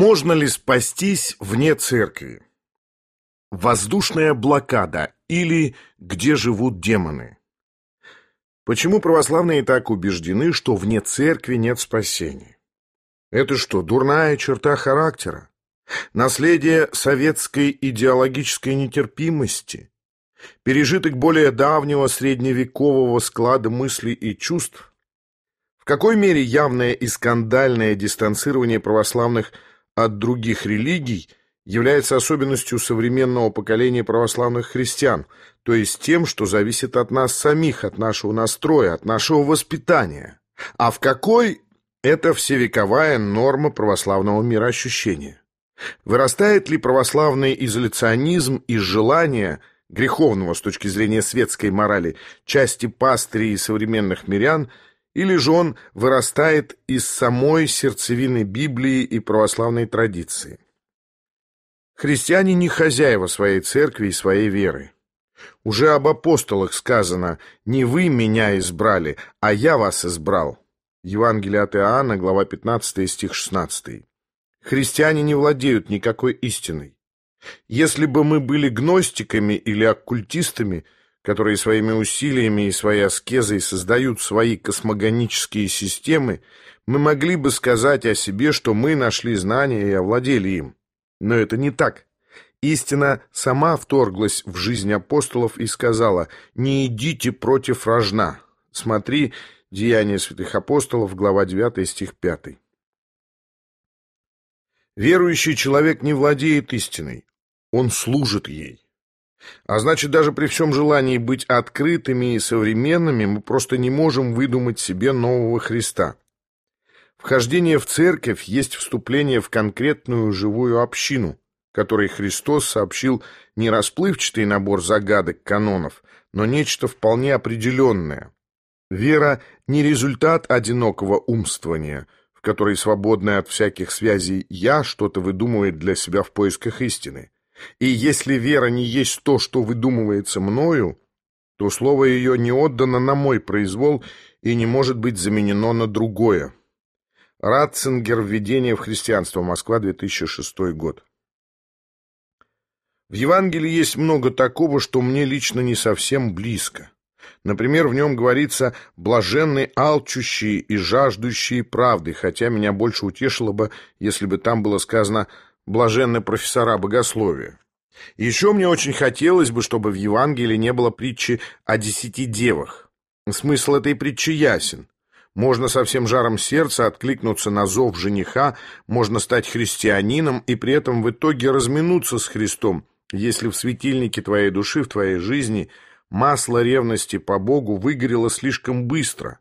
Можно ли спастись вне церкви? Воздушная блокада или где живут демоны? Почему православные так убеждены, что вне церкви нет спасения? Это что, дурная черта характера? Наследие советской идеологической нетерпимости? Пережиток более давнего средневекового склада мыслей и чувств? В какой мере явное и скандальное дистанцирование православных – от других религий является особенностью современного поколения православных христиан, то есть тем, что зависит от нас самих, от нашего настроя, от нашего воспитания. А в какой – это всевековая норма православного мироощущения. Вырастает ли православный изоляционизм из желания греховного с точки зрения светской морали части пастырей и современных мирян – или же он вырастает из самой сердцевины Библии и православной традиции. Христиане не хозяева своей церкви и своей веры. Уже об апостолах сказано «Не вы меня избрали, а я вас избрал». Евангелие от Иоанна, глава 15, стих 16. Христиане не владеют никакой истиной. Если бы мы были гностиками или оккультистами – которые своими усилиями и своей аскезой создают свои космогонические системы, мы могли бы сказать о себе, что мы нашли знания и овладели им. Но это не так. Истина сама вторглась в жизнь апостолов и сказала «Не идите против рожна». Смотри Деяния святых апостолов, глава 9, стих 5. Верующий человек не владеет истиной, он служит ей. А значит, даже при всем желании быть открытыми и современными, мы просто не можем выдумать себе нового Христа. Вхождение в церковь есть вступление в конкретную живую общину, которой Христос сообщил не расплывчатый набор загадок канонов, но нечто вполне определенное. Вера не результат одинокого умствования, в которой свободное от всяких связей «я» что-то выдумывает для себя в поисках истины. И если вера не есть то, что выдумывается мною, то слово ее не отдано на мой произвол и не может быть заменено на другое. Ратцингер «Введение в христианство. Москва, 2006 год». В Евангелии есть много такого, что мне лично не совсем близко. Например, в нем говорится «блаженный алчущие и жаждущие правды», хотя меня больше утешило бы, если бы там было сказано блаженны профессора богословия. Еще мне очень хотелось бы, чтобы в Евангелии не было притчи о десяти девах. Смысл этой притчи ясен. Можно со всем жаром сердца откликнуться на зов жениха, можно стать христианином и при этом в итоге разминуться с Христом, если в светильнике твоей души, в твоей жизни масло ревности по Богу выгорело слишком быстро,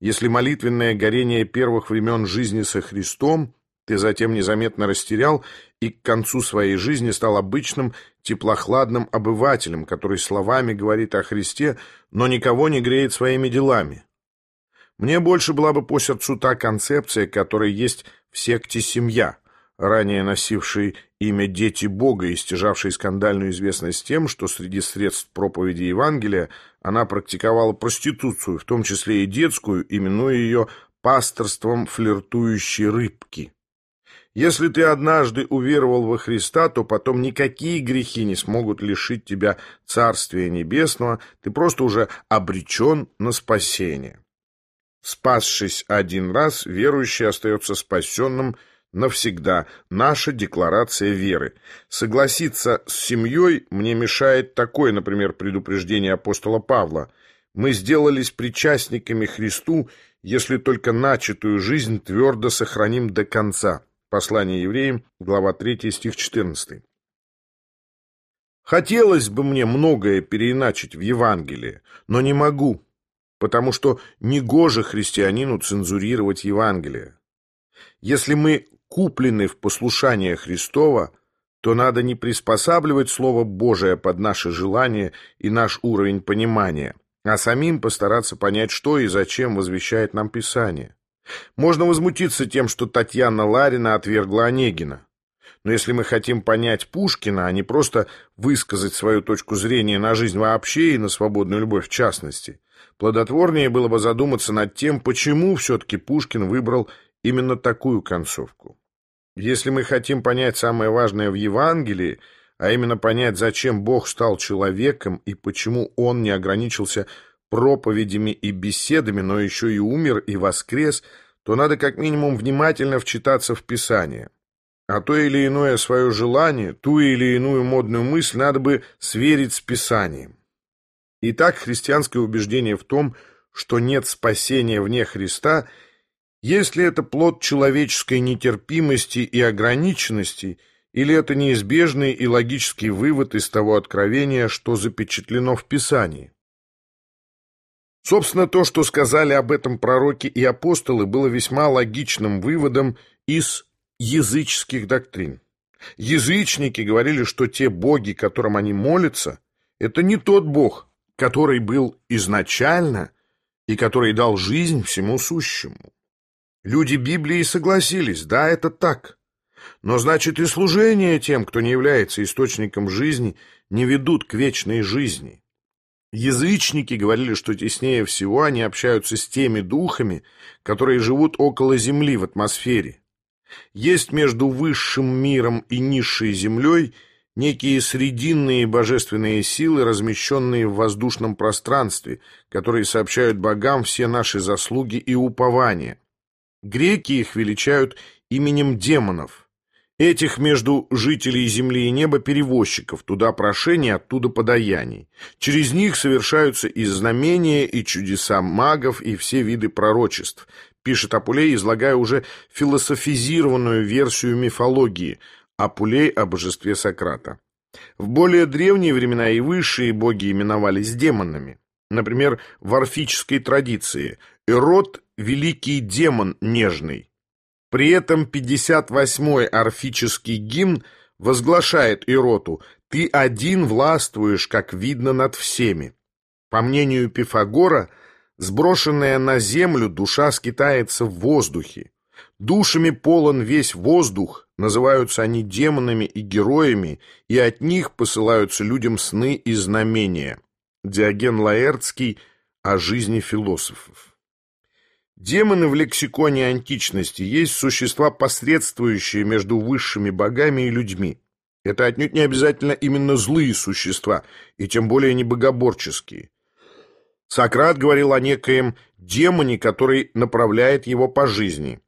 если молитвенное горение первых времен жизни со Христом ты затем незаметно растерял и к концу своей жизни стал обычным теплохладным обывателем, который словами говорит о Христе, но никого не греет своими делами. Мне больше была бы по сердцу та концепция, которая есть в секте «Семья», ранее носившей имя «Дети Бога» и стяжавшей скандальную известность тем, что среди средств проповеди Евангелия она практиковала проституцию, в том числе и детскую, именуя ее пасторством флиртующей рыбки. Если ты однажды уверовал во Христа, то потом никакие грехи не смогут лишить тебя Царствия Небесного, ты просто уже обречен на спасение. Спасшись один раз, верующий остается спасенным навсегда. Наша декларация веры. Согласиться с семьей мне мешает такое, например, предупреждение апостола Павла. Мы сделались причастниками Христу, если только начатую жизнь твердо сохраним до конца. Послание евреям, глава 3, стих 14. Хотелось бы мне многое переиначить в Евангелии, но не могу, потому что негоже христианину цензурировать Евангелие. Если мы куплены в послушание Христова, то надо не приспосабливать Слово Божие под наши желания и наш уровень понимания, а самим постараться понять, что и зачем возвещает нам Писание. Можно возмутиться тем, что Татьяна Ларина отвергла Онегина. Но если мы хотим понять Пушкина, а не просто высказать свою точку зрения на жизнь вообще и на свободную любовь в частности, плодотворнее было бы задуматься над тем, почему все-таки Пушкин выбрал именно такую концовку. Если мы хотим понять самое важное в Евангелии, а именно понять, зачем Бог стал человеком и почему Он не ограничился проповедями и беседами, но еще и умер и воскрес, то надо как минимум внимательно вчитаться в Писание. А то или иное свое желание, ту или иную модную мысль надо бы сверить с Писанием. Итак, христианское убеждение в том, что нет спасения вне Христа, если это плод человеческой нетерпимости и ограниченности, или это неизбежный и логический вывод из того откровения, что запечатлено в Писании. Собственно, то, что сказали об этом пророки и апостолы, было весьма логичным выводом из языческих доктрин. Язычники говорили, что те боги, которым они молятся, это не тот бог, который был изначально и который дал жизнь всему сущему. Люди Библии согласились, да, это так. Но значит и служение тем, кто не является источником жизни, не ведут к вечной жизни. Язычники говорили, что теснее всего они общаются с теми духами, которые живут около Земли в атмосфере. Есть между высшим миром и низшей землей некие срединные божественные силы, размещенные в воздушном пространстве, которые сообщают богам все наши заслуги и упования. Греки их величают именем демонов. Этих между жителей земли и неба перевозчиков, туда прошений, оттуда подаяний. Через них совершаются и знамения, и чудеса магов, и все виды пророчеств, пишет Апулей, излагая уже философизированную версию мифологии Апулей о божестве Сократа. В более древние времена и высшие боги именовались демонами. Например, в орфической традиции Эрот – великий демон нежный. При этом 58-й орфический гимн возглашает Ироту «Ты один властвуешь, как видно, над всеми». По мнению Пифагора – Сброшенная на землю, душа скитается в воздухе. Душами полон весь воздух, называются они демонами и героями, и от них посылаются людям сны и знамения. Диоген Лаэртский о жизни философов. Демоны в лексиконе античности есть существа, посредствующие между высшими богами и людьми. Это отнюдь не обязательно именно злые существа, и тем более не богоборческие. Сократ говорил о некоем демоне, который направляет его по жизни.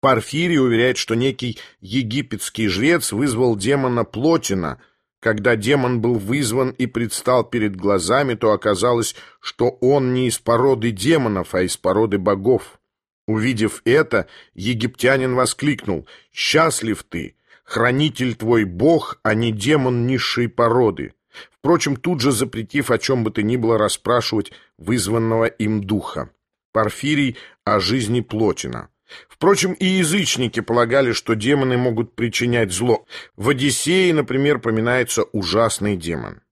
Порфирий уверяет, что некий египетский жрец вызвал демона Плотина. Когда демон был вызван и предстал перед глазами, то оказалось, что он не из породы демонов, а из породы богов. Увидев это, египтянин воскликнул «Счастлив ты! Хранитель твой бог, а не демон низшей породы!» впрочем, тут же запретив о чем бы то ни было расспрашивать вызванного им духа. Порфирий о жизни Плотина. Впрочем, и язычники полагали, что демоны могут причинять зло. В «Одиссее», например, поминается ужасный демон.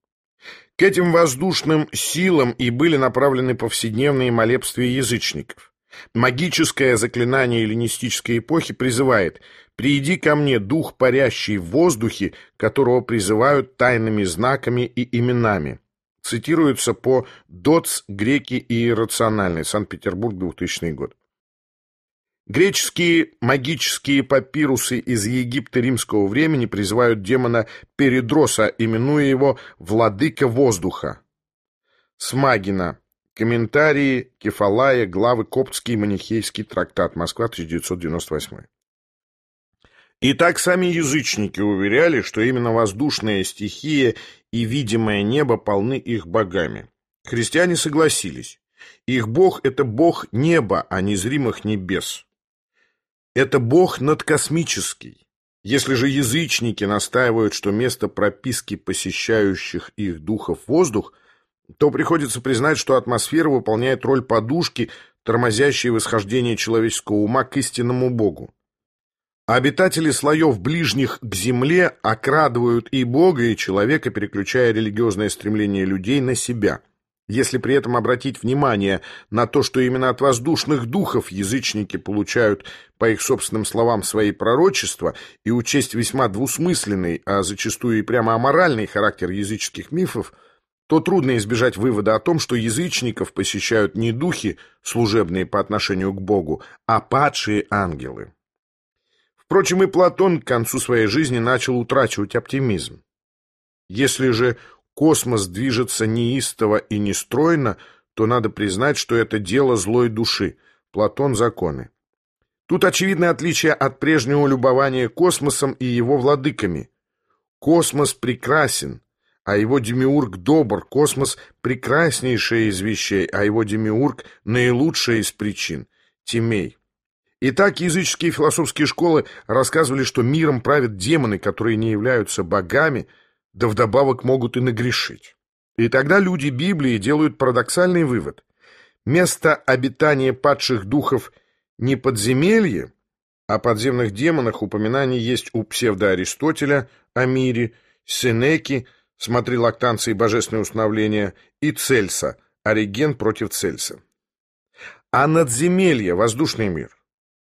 К этим воздушным силам и были направлены повседневные молебствия язычников. Магическое заклинание эллинистической эпохи призывает «Приди ко мне, дух, парящий в воздухе, которого призывают тайными знаками и именами». Цитируется по «Доц. Греки и иррациональные. Санкт-Петербург, 2000 год. Греческие магические папирусы из Египта римского времени призывают демона Передроса, именуя его «владыка воздуха». Смагина. Комментарии Кефалая, главы Коптский манихейский трактат. Москва, 1998. Итак, сами язычники уверяли, что именно воздушная стихия и видимое небо полны их богами. Христиане согласились. Их бог – это бог неба, а не зримых небес. Это бог надкосмический. Если же язычники настаивают, что место прописки посещающих их духов воздух – то приходится признать, что атмосфера выполняет роль подушки, тормозящей восхождение человеческого ума к истинному Богу. Обитатели слоев ближних к земле окрадывают и Бога, и человека, переключая религиозное стремление людей на себя. Если при этом обратить внимание на то, что именно от воздушных духов язычники получают, по их собственным словам, свои пророчества, и учесть весьма двусмысленный, а зачастую и прямо аморальный характер языческих мифов – то трудно избежать вывода о том, что язычников посещают не духи, служебные по отношению к Богу, а падшие ангелы. Впрочем, и Платон к концу своей жизни начал утрачивать оптимизм. Если же космос движется неистово и нестройно, то надо признать, что это дело злой души. Платон законы. Тут очевидное отличие от прежнего любования космосом и его владыками. Космос прекрасен, а его демиург добр. Космос прекраснейшее из вещей, а его демиург наилучшая из причин. Тимей. Итак, языческие философские школы рассказывали, что миром правят демоны, которые не являются богами, да вдобавок могут и нагрешить. И тогда люди Библии делают парадоксальный вывод. Место обитания падших духов не подземелье, о подземных демонах упоминаний есть у псевдоаристотеля о мире, Сенеки, смотри лактанции божественное установление, и Цельса, Ориген против Цельса. А надземелье, воздушный мир.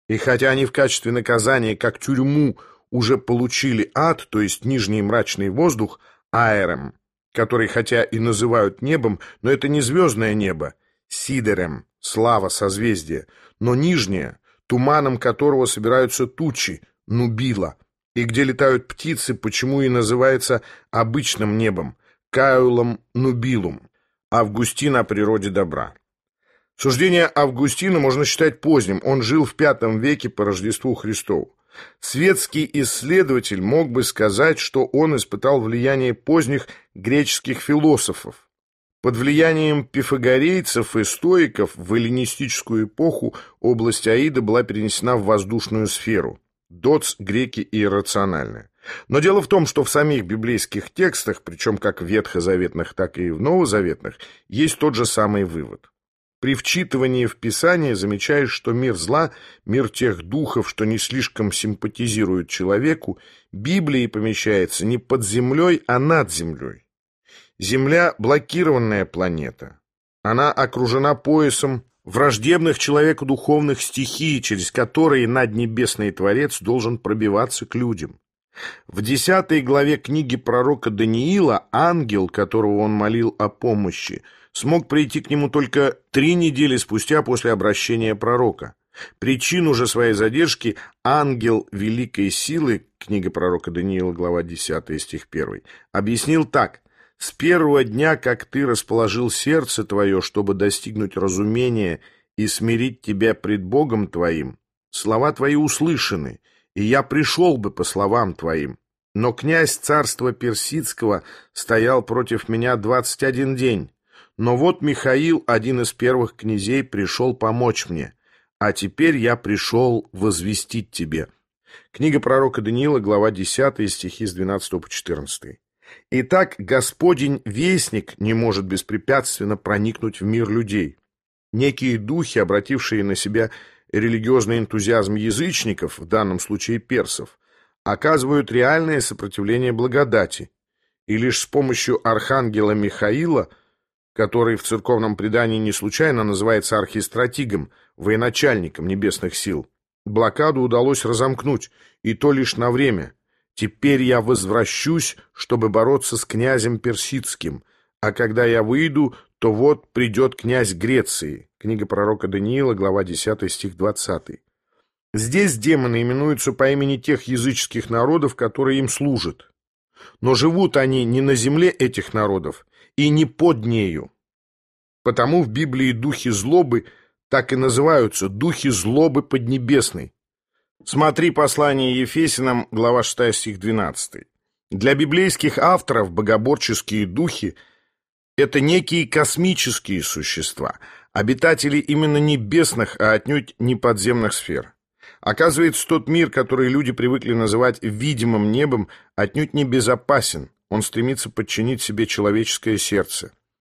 И хотя они в качестве наказания, как тюрьму, уже получили ад, то есть нижний мрачный воздух, аэром, который хотя и называют небом, но это не звездное небо, сидерем, слава созвездия, но нижнее, туманом которого собираются тучи, нубила, и где летают птицы, почему и называется обычным небом, каулом нубилум, Августин о природе добра. Суждение Августина можно считать поздним, он жил в V веке по Рождеству Христову. Светский исследователь мог бы сказать, что он испытал влияние поздних греческих философов. Под влиянием пифагорейцев и стоиков в эллинистическую эпоху область Аида была перенесена в воздушную сферу. Доц греки иррациональны. Но дело в том, что в самих библейских текстах, причем как в ветхозаветных, так и в новозаветных, есть тот же самый вывод. При вчитывании в Писание замечаешь, что мир зла, мир тех духов, что не слишком симпатизируют человеку, Библии помещается не под землей, а над землей. Земля – блокированная планета. Она окружена поясом враждебных человеку духовных стихий, через которые наднебесный Творец должен пробиваться к людям. В десятой главе книги пророка Даниила ангел, которого он молил о помощи, смог прийти к нему только три недели спустя после обращения пророка. Причину же своей задержки ангел великой силы, книга пророка Даниила, глава 10, стих 1, объяснил так. «С первого дня, как ты расположил сердце твое, чтобы достигнуть разумения и смирить тебя пред Богом твоим, слова твои услышаны, и я пришел бы по словам твоим. Но князь царства персидского стоял против меня двадцать один день, но вот Михаил, один из первых князей, пришел помочь мне, а теперь я пришел возвестить тебе». Книга пророка Даниила, глава 10, стихи с 12 по 14. Итак, Господень Вестник не может беспрепятственно проникнуть в мир людей. Некие духи, обратившие на себя религиозный энтузиазм язычников, в данном случае персов, оказывают реальное сопротивление благодати, и лишь с помощью архангела Михаила – который в церковном предании не случайно называется архистратигом, военачальником небесных сил. Блокаду удалось разомкнуть, и то лишь на время. Теперь я возвращусь, чтобы бороться с князем персидским, а когда я выйду, то вот придет князь Греции. Книга пророка Даниила, глава 10, стих 20. Здесь демоны именуются по имени тех языческих народов, которые им служат. Но живут они не на земле этих народов и не под нею. Потому в Библии духи злобы так и называются духи злобы поднебесной. Смотри послание Ефесинам, глава 6, стих 12. Для библейских авторов богоборческие духи – это некие космические существа, обитатели именно небесных, а отнюдь не подземных сфер. Оказывается, тот мир, который люди привыкли называть видимым небом, отнюдь не безопасен, он стремится подчинить себе человеческое сердце.